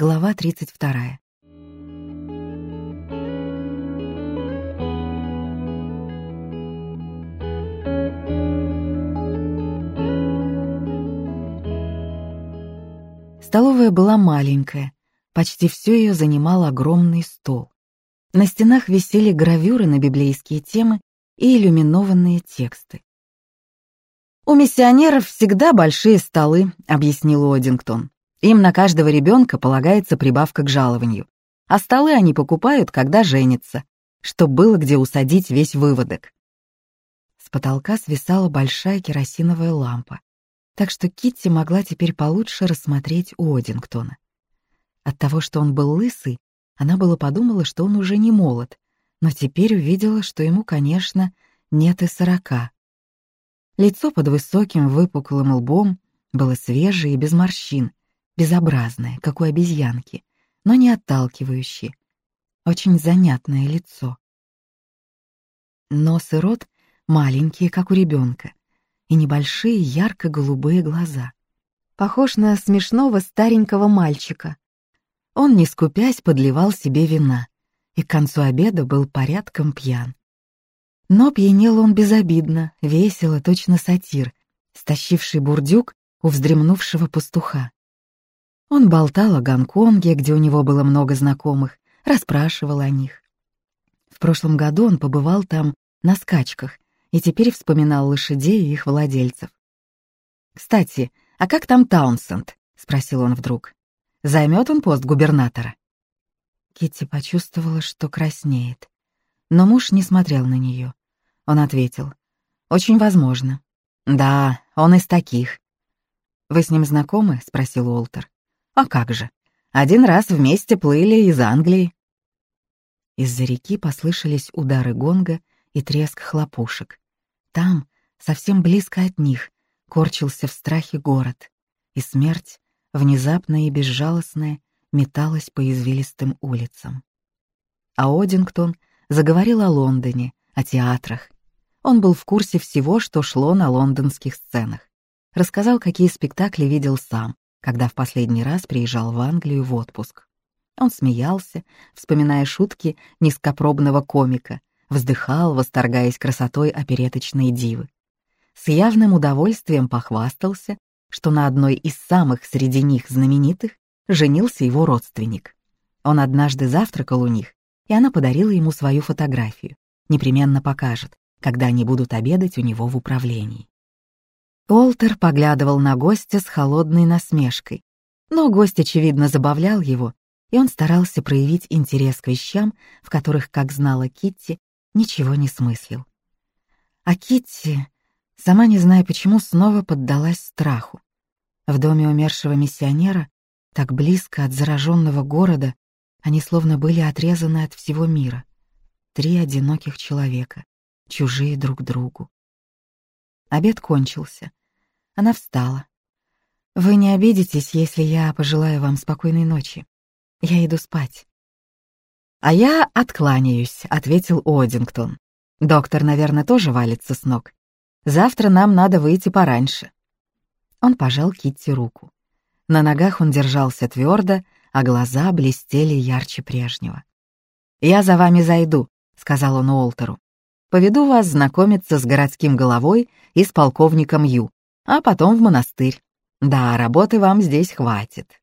Глава 32. Столовая была маленькая, почти все ее занимал огромный стол. На стенах висели гравюры на библейские темы и иллюминованные тексты. «У миссионеров всегда большие столы», — объяснил Одингтон. «Им на каждого ребенка полагается прибавка к жалованию, а столы они покупают, когда женятся, чтобы было где усадить весь выводок». С потолка свисала большая керосиновая лампа, так что Китти могла теперь получше рассмотреть Одингтона. От того, что он был лысый, она было подумала, что он уже не молод, но теперь увидела, что ему, конечно, нет и сорока. Лицо под высоким выпуклым лбом было свежее и без морщин, безобразное, как у обезьянки, но не отталкивающее. Очень занятное лицо. Нос и рот маленькие, как у ребенка, и небольшие ярко-голубые глаза. Похож на смешного старенького мальчика. Он, не скупясь, подливал себе вина, и к концу обеда был порядком пьян. Но пьянел он безобидно, весело, точно сатир, стащивший бурдюк у вздремнувшего пастуха. Он болтал о Гонконге, где у него было много знакомых, расспрашивал о них. В прошлом году он побывал там на скачках и теперь вспоминал лошадей и их владельцев. «Кстати, а как там Таунсенд?» — спросил он вдруг. «Займет он пост губернатора?» Китти почувствовала, что краснеет. Но муж не смотрел на нее. Он ответил. «Очень возможно». «Да, он из таких». «Вы с ним знакомы?» — спросил Уолтер. «А как же? Один раз вместе плыли из Англии». Из-за реки послышались удары гонга и треск хлопушек. Там, совсем близко от них, корчился в страхе город, и смерть, внезапная и безжалостная, металась по извилистым улицам. А Одингтон заговорил о Лондоне, о театрах. Он был в курсе всего, что шло на лондонских сценах. Рассказал, какие спектакли видел сам, когда в последний раз приезжал в Англию в отпуск. Он смеялся, вспоминая шутки низкопробного комика, вздыхал, восторгаясь красотой опереточной дивы. С явным удовольствием похвастался, что на одной из самых среди них знаменитых женился его родственник. Он однажды завтракал у них, и она подарила ему свою фотографию. Непременно покажет, когда они будут обедать у него в управлении. Олтер поглядывал на гостя с холодной насмешкой, но гость, очевидно, забавлял его, и он старался проявить интерес к вещам, в которых, как знала Китти, ничего не смыслил. А Китти, сама не зная почему, снова поддалась страху. В доме умершего миссионера, так близко от зараженного города, они словно были отрезаны от всего мира. Три одиноких человека, чужие друг другу. Обед кончился. Она встала. «Вы не обидитесь, если я пожелаю вам спокойной ночи. Я иду спать». «А я откланяюсь», — ответил Одингтон. «Доктор, наверное, тоже валится с ног. Завтра нам надо выйти пораньше». Он пожал Китти руку. На ногах он держался твердо, а глаза блестели ярче прежнего. «Я за вами зайду», — сказал он Уолтеру. «Поведу вас знакомиться с городским головой и с полковником Ю, а потом в монастырь. Да, работы вам здесь хватит».